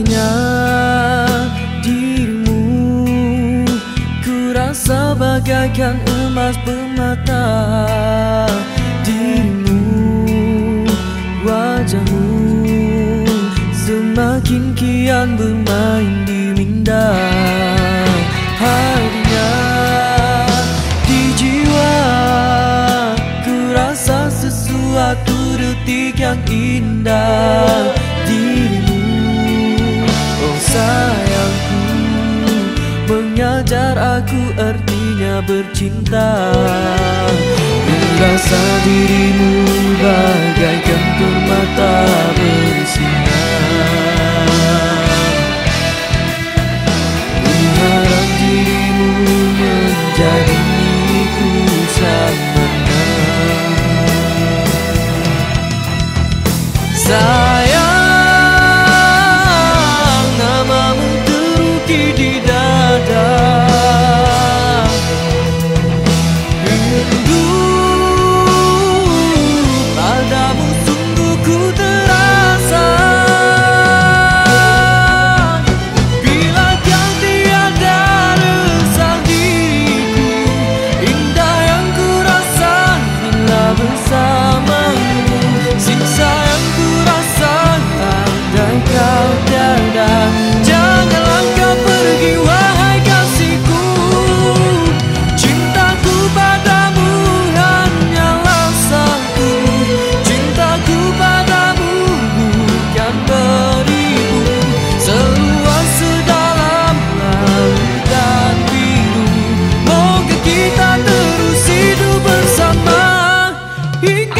hatinya dirimu. Ku rasa bagaikan emas permata Dirimu, wajahmu Semakin kian bermain di minda. Harinya di jiwa. Ku rasa sesuatu detik yang indah. Dirimu bercinta. Ku rasa dirimu bagaikan permata bersinar இங்க